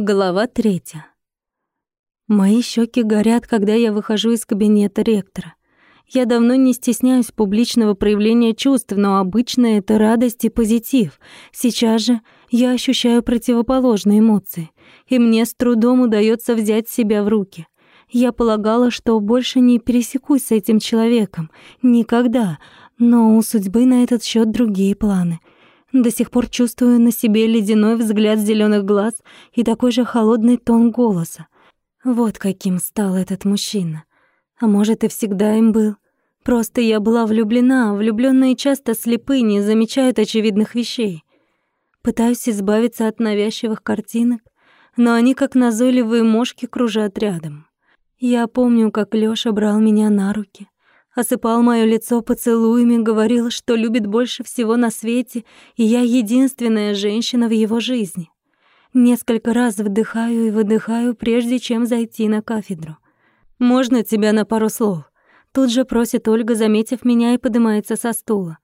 Глава третья. Мои щеки горят, когда я выхожу из кабинета ректора. Я давно не стесняюсь публичного проявления чувств, но обычно это радость и позитив. Сейчас же я ощущаю противоположные эмоции, и мне с трудом удается взять себя в руки. Я полагала, что больше не пересекусь с этим человеком. Никогда. Но у судьбы на этот счет другие планы — до сих пор чувствую на себе ледяной взгляд зеленых глаз и такой же холодный тон голоса. Вот каким стал этот мужчина. А может, и всегда им был. Просто я была влюблена, а влюблённые часто слепы, не замечают очевидных вещей. Пытаюсь избавиться от навязчивых картинок, но они, как назойливые мошки, кружат рядом. Я помню, как Лёша брал меня на руки — осыпал моё лицо поцелуями, говорил, что любит больше всего на свете, и я единственная женщина в его жизни. Несколько раз вдыхаю и выдыхаю, прежде чем зайти на кафедру. «Можно тебя на пару слов?» Тут же просит Ольга, заметив меня, и поднимается со стула.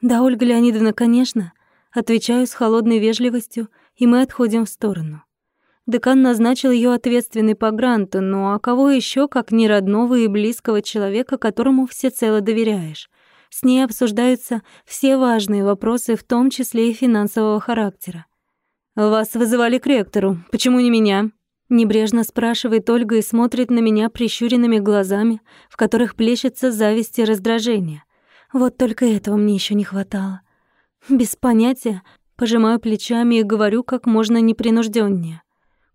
«Да, Ольга Леонидовна, конечно». Отвечаю с холодной вежливостью, и мы отходим в сторону. Декан назначил ее ответственной по гранту, ну а кого еще, как не родного и близкого человека, которому всецело доверяешь? С ней обсуждаются все важные вопросы, в том числе и финансового характера. «Вас вызывали к ректору. Почему не меня?» Небрежно спрашивает Ольга и смотрит на меня прищуренными глазами, в которых плещется зависть и раздражение. Вот только этого мне еще не хватало. Без понятия, пожимаю плечами и говорю как можно непринужденнее.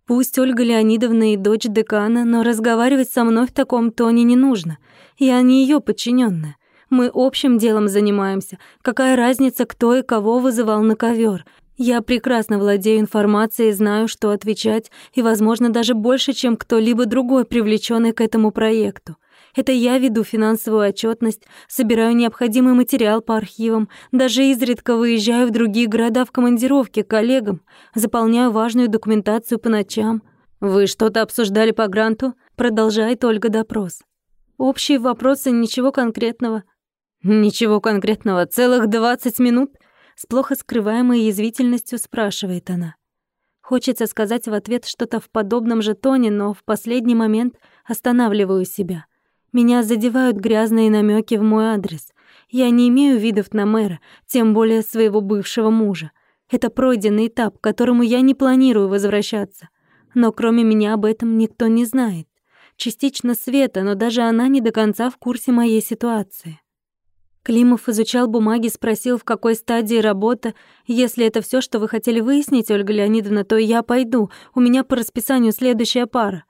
Пусть Ольга Леонидовна и дочь декана, но разговаривать со мной в таком тоне не нужно. Я не ее подчиненная. Мы общим делом занимаемся. Какая разница, кто и кого вызывал на ковер? Я прекрасно владею информацией, знаю, что отвечать, и, возможно, даже больше, чем кто-либо другой, привлеченный к этому проекту. Это я веду финансовую отчетность, собираю необходимый материал по архивам, даже изредка выезжаю в другие города в командировке к коллегам, заполняю важную документацию по ночам. Вы что-то обсуждали по гранту? Продолжает Ольга допрос. Общие вопросы, ничего конкретного. Ничего конкретного, целых двадцать минут? С плохо скрываемой язвительностью спрашивает она. Хочется сказать в ответ что-то в подобном же тоне, но в последний момент останавливаю себя. Меня задевают грязные намеки в мой адрес. Я не имею видов на мэра, тем более своего бывшего мужа. Это пройденный этап, к которому я не планирую возвращаться. Но кроме меня об этом никто не знает. Частично Света, но даже она не до конца в курсе моей ситуации. Климов изучал бумаги, спросил, в какой стадии работа. Если это все, что вы хотели выяснить, Ольга Леонидовна, то я пойду. У меня по расписанию следующая пара.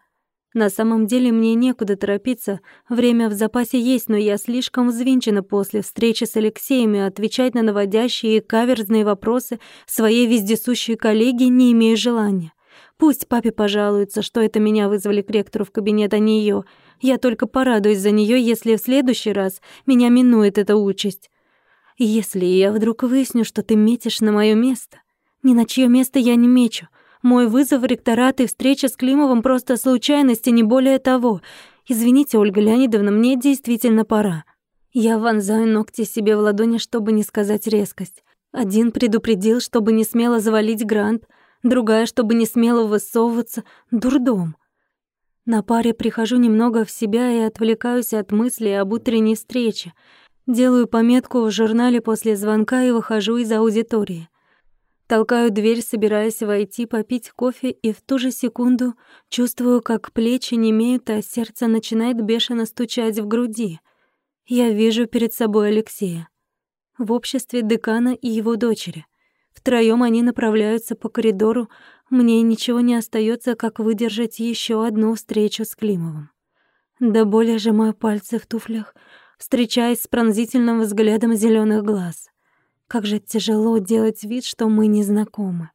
На самом деле мне некуда торопиться, время в запасе есть, но я слишком взвинчена после встречи с Алексеем и отвечать на наводящие и каверзные вопросы своей вездесущей коллеги не имею желания. Пусть папе пожалуется, что это меня вызвали к ректору в кабинет, а не её. Я только порадуюсь за неё, если в следующий раз меня минует эта участь. Если я вдруг выясню, что ты метишь на моё место, ни на чье место я не мечу, мой вызов в ректорат и встреча с Климовым просто случайности, не более того. Извините, Ольга Леонидовна, мне действительно пора. Я вонзаю ногти себе в ладони, чтобы не сказать резкость. Один предупредил, чтобы не смело завалить грант, другая, чтобы не смело высовываться. Дурдом. На паре прихожу немного в себя и отвлекаюсь от мыслей об утренней встрече. Делаю пометку в журнале после звонка и выхожу из аудитории. Толкаю дверь, собираясь войти, попить кофе, и в ту же секунду чувствую, как плечи немеют, а сердце начинает бешено стучать в груди. Я вижу перед собой Алексея. В обществе декана и его дочери. Втроём они направляются по коридору. Мне ничего не остается, как выдержать еще одну встречу с Климовым. До боли сжимаю пальцы в туфлях, встречаясь с пронзительным взглядом зеленых глаз. Как же тяжело делать вид, что мы не знакомы.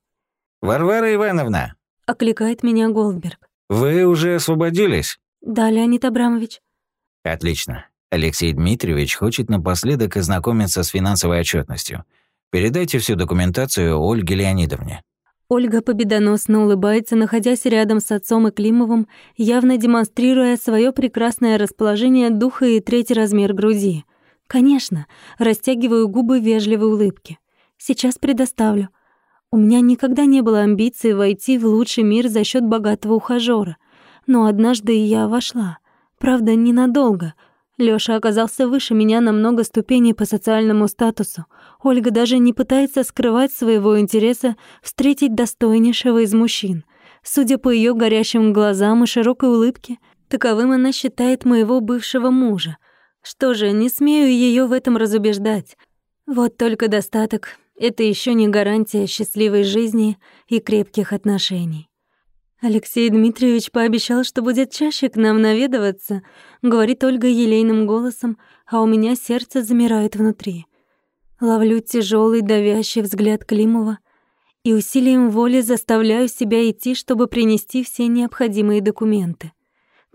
«Варвара Ивановна!» — окликает меня Голдберг. «Вы уже освободились?» «Да, Леонид Абрамович». «Отлично. Алексей Дмитриевич хочет напоследок ознакомиться с финансовой отчетностью. Передайте всю документацию Ольге Леонидовне». Ольга победоносно улыбается, находясь рядом с отцом и Климовым, явно демонстрируя свое прекрасное расположение духа и третий размер груди — «Конечно», растягиваю губы вежливой улыбки. «Сейчас предоставлю». У меня никогда не было амбиции войти в лучший мир за счет богатого ухажёра. Но однажды я вошла. Правда, ненадолго. Лёша оказался выше меня на много ступеней по социальному статусу. Ольга даже не пытается скрывать своего интереса встретить достойнейшего из мужчин. Судя по её горящим глазам и широкой улыбке, таковым она считает моего бывшего мужа. Что же, не смею её в этом разубеждать. Вот только достаток это еще не гарантия счастливой жизни и крепких отношений. Алексей Дмитриевич пообещал, что будет чаще к нам наведываться, говорит Ольга елейным голосом, а у меня сердце замирает внутри. Ловлю тяжелый давящий взгляд Климова и усилием воли заставляю себя идти, чтобы принести все необходимые документы.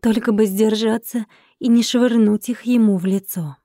Только бы сдержаться и не швырнуть их ему в лицо.